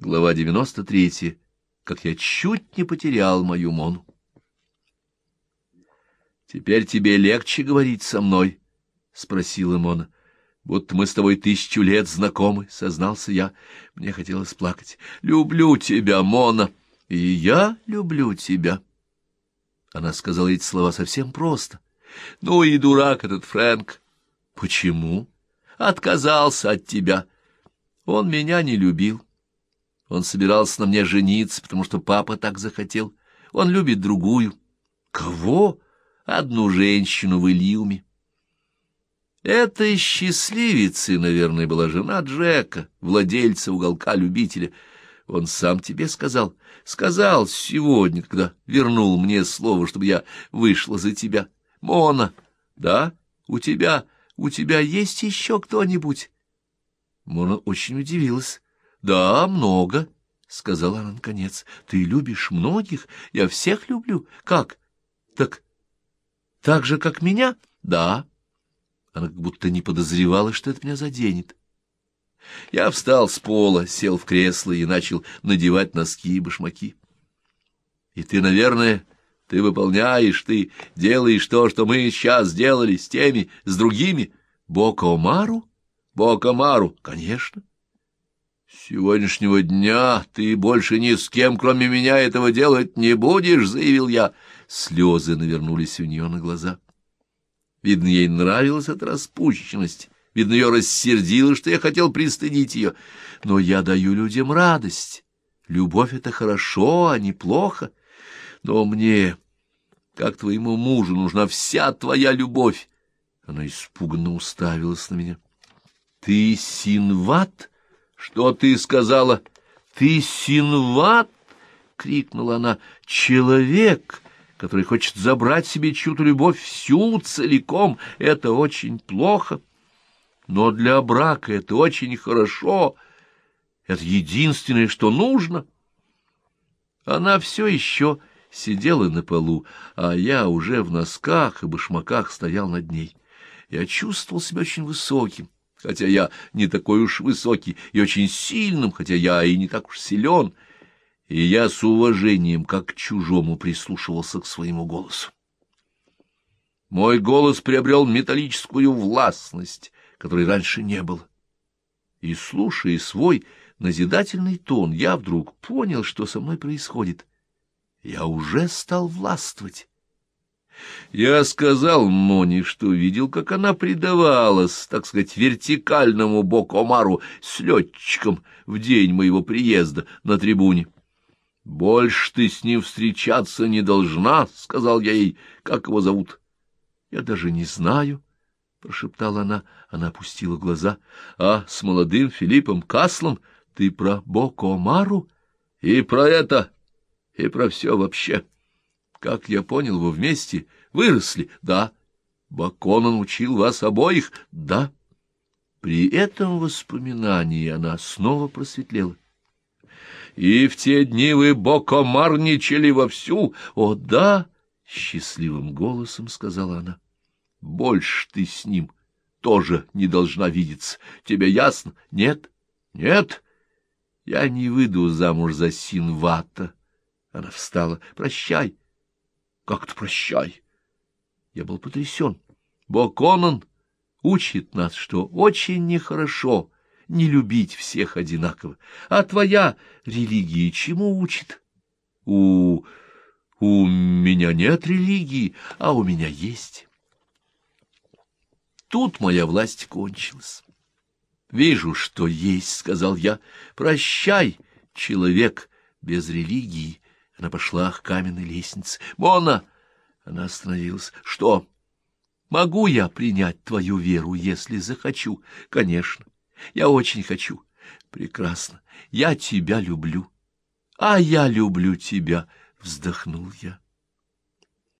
Глава 93. Как я чуть не потерял мою Мону. «Теперь тебе легче говорить со мной?» — спросила Мона. «Будто мы с тобой тысячу лет знакомы», — сознался я. Мне хотелось плакать. «Люблю тебя, Мона!» «И я люблю тебя!» Она сказала эти слова совсем просто. «Ну и дурак этот Фрэнк!» «Почему?» «Отказался от тебя!» «Он меня не любил. Он собирался на мне жениться, потому что папа так захотел. Он любит другую. Кого? Одну женщину в Ильюме. Этой счастливицей, наверное, была жена Джека, владельца уголка любителя. Он сам тебе сказал. Сказал сегодня, когда вернул мне слово, чтобы я вышла за тебя. Мона, да, у тебя, у тебя есть еще кто-нибудь? Мона очень удивилась. — Да, много, — сказала она наконец. — Ты любишь многих? Я всех люблю. Как? Так... так же, как меня? Да. Она как будто не подозревала, что это меня заденет. Я встал с пола, сел в кресло и начал надевать носки и башмаки. И ты, наверное, ты выполняешь, ты делаешь то, что мы сейчас сделали с теми, с другими. Бокомару? Бокомару, конечно. «С сегодняшнего дня ты больше ни с кем, кроме меня, этого делать не будешь», — заявил я. Слезы навернулись у нее на глаза. Видно, ей нравилась эта распущенность. Видно, ее рассердило, что я хотел пристыдить ее. Но я даю людям радость. Любовь — это хорошо, а не плохо. Но мне, как твоему мужу, нужна вся твоя любовь. Она испуганно уставилась на меня. — Ты синват? — что ты сказала? Ты синват? крикнула она. Человек, который хочет забрать себе чью-то любовь всю целиком, это очень плохо. Но для брака это очень хорошо. Это единственное, что нужно. Она все еще сидела на полу, а я уже в носках и башмаках стоял над ней. Я чувствовал себя очень высоким хотя я не такой уж высокий, и очень сильным, хотя я и не так уж силен, и я с уважением, как к чужому, прислушивался к своему голосу. Мой голос приобрел металлическую властность, которой раньше не было. И, слушая свой назидательный тон, я вдруг понял, что со мной происходит. Я уже стал властвовать. Я сказал Моне, что видел, как она предавалась, так сказать, вертикальному Бокомару с летчиком в день моего приезда на трибуне. — Больше ты с ним встречаться не должна, — сказал я ей, — как его зовут. — Я даже не знаю, — прошептала она. Она опустила глаза. — А с молодым Филиппом Каслом ты про Бокомару? И про это, и про все вообще. — как я понял, вы вместе выросли? Да. Баконан учил вас обоих? Да. При этом воспоминании она снова просветлела. И в те дни вы бокомарничали вовсю? О, да, счастливым голосом сказала она. Больше ты с ним тоже не должна видеться. Тебе ясно? Нет? Нет? Я не выйду замуж за Синвата. Она встала. Прощай. Как-то прощай. Я был потрясен. Боконан учит нас, что очень нехорошо не любить всех одинаково. А твоя религия чему учит? У... у меня нет религии, а у меня есть. Тут моя власть кончилась. «Вижу, что есть», — сказал я. «Прощай, человек без религии, она пошла к каменной лестнице. «Мона!» Она остановилась. «Что?» «Могу я принять твою веру, если захочу?» «Конечно. Я очень хочу. Прекрасно. Я тебя люблю». «А я люблю тебя», — вздохнул я.